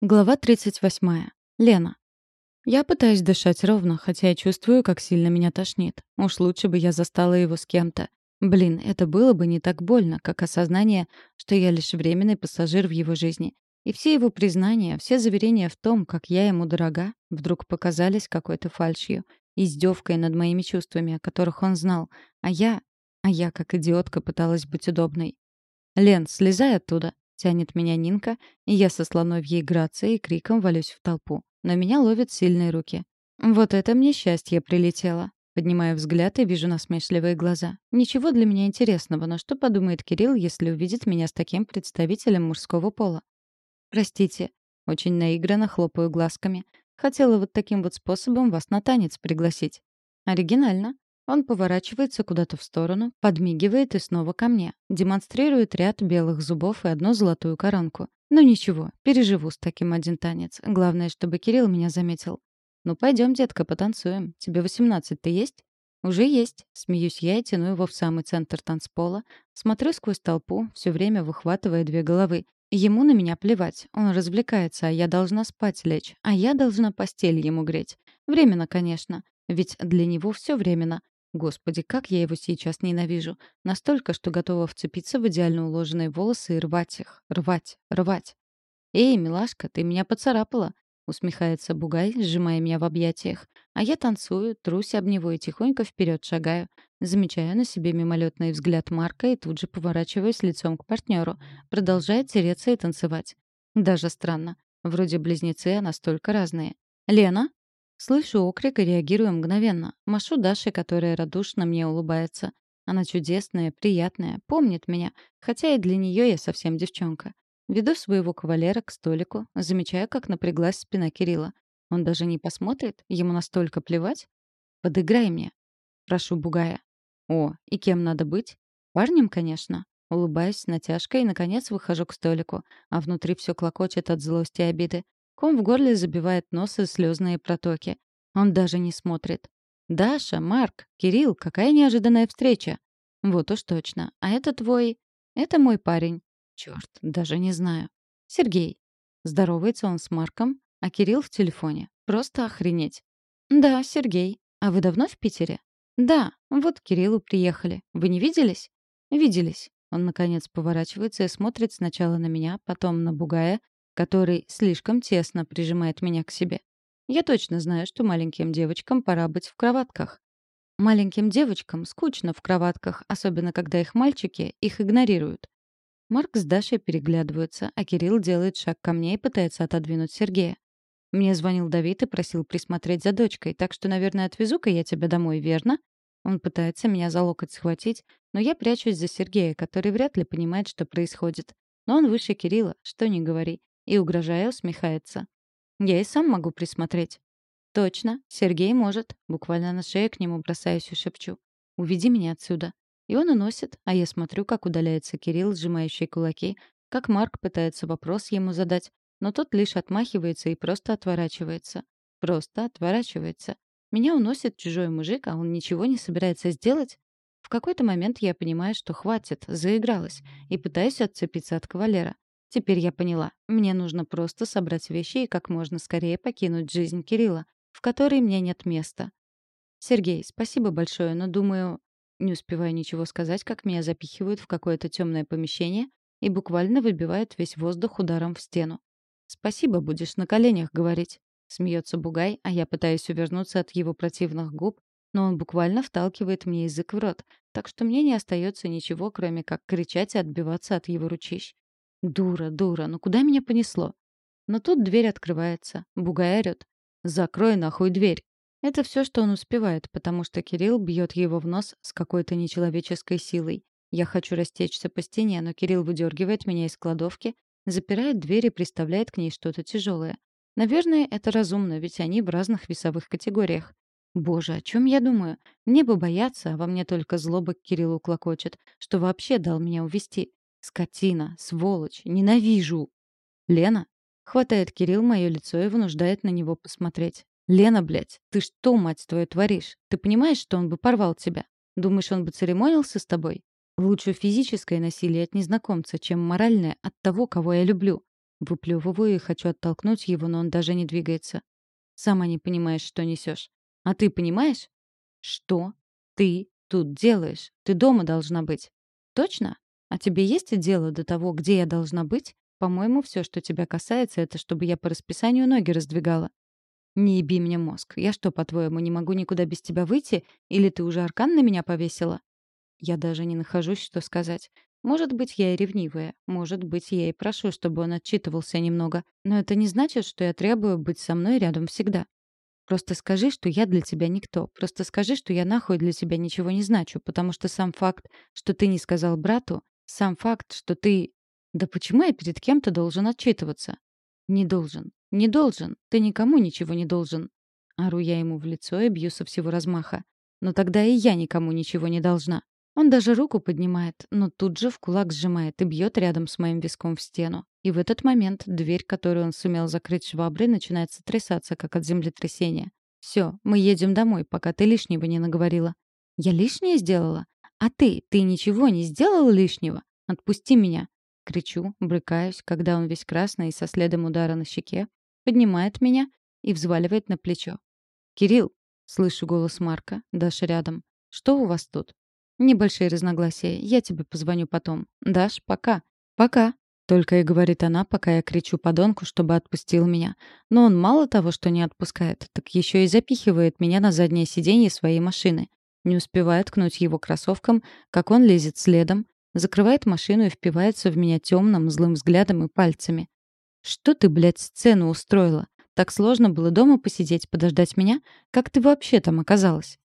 Глава 38. Лена. Я пытаюсь дышать ровно, хотя я чувствую, как сильно меня тошнит. Уж лучше бы я застала его с кем-то. Блин, это было бы не так больно, как осознание, что я лишь временный пассажир в его жизни. И все его признания, все заверения в том, как я ему дорога, вдруг показались какой-то фальшью, издевкой над моими чувствами, о которых он знал. А я... А я, как идиотка, пыталась быть удобной. «Лен, слезай оттуда!» Тянет меня Нинка, и я со слоновьей грацией и криком валюсь в толпу. Но меня ловят сильные руки. Вот это мне счастье прилетело. Поднимаю взгляд и вижу насмешливые глаза. Ничего для меня интересного, но что подумает Кирилл, если увидит меня с таким представителем мужского пола? Простите. Очень наигранно хлопаю глазками. Хотела вот таким вот способом вас на танец пригласить. Оригинально. Он поворачивается куда-то в сторону, подмигивает и снова ко мне. Демонстрирует ряд белых зубов и одну золотую коронку. Ну ничего, переживу с таким один танец. Главное, чтобы Кирилл меня заметил. «Ну пойдем, детка, потанцуем. Тебе восемнадцать ты есть?» «Уже есть». Смеюсь я и тяну его в самый центр танцпола. Смотрю сквозь толпу, все время выхватывая две головы. Ему на меня плевать. Он развлекается, а я должна спать лечь. А я должна постель ему греть. Временно, конечно. Ведь для него все временно. Господи, как я его сейчас ненавижу. Настолько, что готова вцепиться в идеально уложенные волосы и рвать их. Рвать, рвать. «Эй, милашка, ты меня поцарапала!» Усмехается Бугай, сжимая меня в объятиях. А я танцую, трусь об него и тихонько вперед шагаю. Замечаю на себе мимолетный взгляд Марка и тут же поворачиваюсь лицом к партнеру. Продолжает тереться и танцевать. Даже странно. Вроде близнецы, а настолько разные. «Лена?» Слышу окрик и реагирую мгновенно. Машу Даше, которая радушно мне улыбается. Она чудесная, приятная, помнит меня, хотя и для нее я совсем девчонка. Веду своего кавалера к столику, замечая, как напряглась спина Кирилла. Он даже не посмотрит, ему настолько плевать. «Подыграй мне», — прошу Бугая. «О, и кем надо быть?» «Парнем, конечно». Улыбаюсь с натяжкой и, наконец, выхожу к столику, а внутри все клокочет от злости и обиды. Ком в горле забивает нос и слезные протоки. Он даже не смотрит. «Даша, Марк, Кирилл, какая неожиданная встреча!» «Вот уж точно. А это твой...» «Это мой парень». Черт, даже не знаю. «Сергей». Здоровается он с Марком, а Кирилл в телефоне. Просто охренеть. «Да, Сергей. А вы давно в Питере?» «Да. Вот к Кириллу приехали. Вы не виделись?» «Виделись». Он, наконец, поворачивается и смотрит сначала на меня, потом на Бугая, который слишком тесно прижимает меня к себе. Я точно знаю, что маленьким девочкам пора быть в кроватках. Маленьким девочкам скучно в кроватках, особенно когда их мальчики их игнорируют. Марк с Дашей переглядываются, а Кирилл делает шаг ко мне и пытается отодвинуть Сергея. Мне звонил Давид и просил присмотреть за дочкой, так что, наверное, отвезу-ка я тебя домой, верно? Он пытается меня за локоть схватить, но я прячусь за Сергея, который вряд ли понимает, что происходит. Но он выше Кирилла, что ни говори и, угрожая, усмехается. «Я и сам могу присмотреть». «Точно, Сергей может». Буквально на шею к нему бросаюсь и шепчу. «Уведи меня отсюда». И он уносит, а я смотрю, как удаляется Кирилл, сжимающий кулаки, как Марк пытается вопрос ему задать, но тот лишь отмахивается и просто отворачивается. Просто отворачивается. Меня уносит чужой мужик, а он ничего не собирается сделать. В какой-то момент я понимаю, что хватит, заигралась, и пытаюсь отцепиться от кавалера. Теперь я поняла. Мне нужно просто собрать вещи и как можно скорее покинуть жизнь Кирилла, в которой мне нет места. Сергей, спасибо большое, но думаю... Не успеваю ничего сказать, как меня запихивают в какое-то темное помещение и буквально выбивают весь воздух ударом в стену. «Спасибо, будешь на коленях говорить», — смеется Бугай, а я пытаюсь увернуться от его противных губ, но он буквально вталкивает мне язык в рот, так что мне не остается ничего, кроме как кричать и отбиваться от его ручищ. Дура, дура, ну куда меня понесло? Но тут дверь открывается. Бугай орёт. «Закрой нахуй дверь!» Это все, что он успевает, потому что Кирилл бьет его в нос с какой-то нечеловеческой силой. Я хочу растечься по стене, но Кирилл выдергивает меня из кладовки, запирает дверь и приставляет к ней что-то тяжелое. Наверное, это разумно, ведь они в разных весовых категориях. Боже, о чем я думаю? Мне бы бояться, а во мне только злоба к Кириллу клокочет, что вообще дал меня увести. Скотина, сволочь, ненавижу. Лена? Хватает Кирилл мое лицо и вынуждает на него посмотреть. Лена, блядь, ты что, мать твою, творишь? Ты понимаешь, что он бы порвал тебя? Думаешь, он бы церемонился с тобой? Лучше физическое насилие от незнакомца, чем моральное от того, кого я люблю. Выплевываю и хочу оттолкнуть его, но он даже не двигается. Сама не понимаешь, что несешь. А ты понимаешь? Что ты тут делаешь? Ты дома должна быть. Точно? А тебе есть дело до того, где я должна быть? По-моему, все, что тебя касается, это чтобы я по расписанию ноги раздвигала. Не еби мне мозг. Я что, по-твоему, не могу никуда без тебя выйти? Или ты уже аркан на меня повесила? Я даже не нахожусь, что сказать. Может быть, я и ревнивая. Может быть, я и прошу, чтобы он отчитывался немного. Но это не значит, что я требую быть со мной рядом всегда. Просто скажи, что я для тебя никто. Просто скажи, что я нахуй для тебя ничего не значу, потому что сам факт, что ты не сказал брату, сам факт, что ты... Да почему я перед кем-то должен отчитываться? Не должен. Не должен. Ты никому ничего не должен. Ору я ему в лицо и бью со всего размаха. Но тогда и я никому ничего не должна. Он даже руку поднимает, но тут же в кулак сжимает и бьет рядом с моим виском в стену. И в этот момент дверь, которую он сумел закрыть шваброй, начинает сотрясаться, как от землетрясения. Все, мы едем домой, пока ты лишнего не наговорила. Я лишнее сделала? А ты, ты ничего не сделала лишнего? Отпусти меня. Кричу, брыкаюсь, когда он весь красный и со следом удара на щеке, поднимает меня и взваливает на плечо. «Кирилл!» — слышу голос Марка, Даша рядом. «Что у вас тут?» Небольшие разногласия. Я тебе позвоню потом. Даш, пока. Пока. Только и говорит она, пока я кричу подонку, чтобы отпустил меня. Но он мало того, что не отпускает, так еще и запихивает меня на заднее сиденье своей машины. Не успевает ткнуть его кроссовком, как он лезет следом, закрывает машину и впивается в меня темным, злым взглядом и пальцами. «Что ты, блядь, сцену устроила? Так сложно было дома посидеть, подождать меня? Как ты вообще там оказалась?»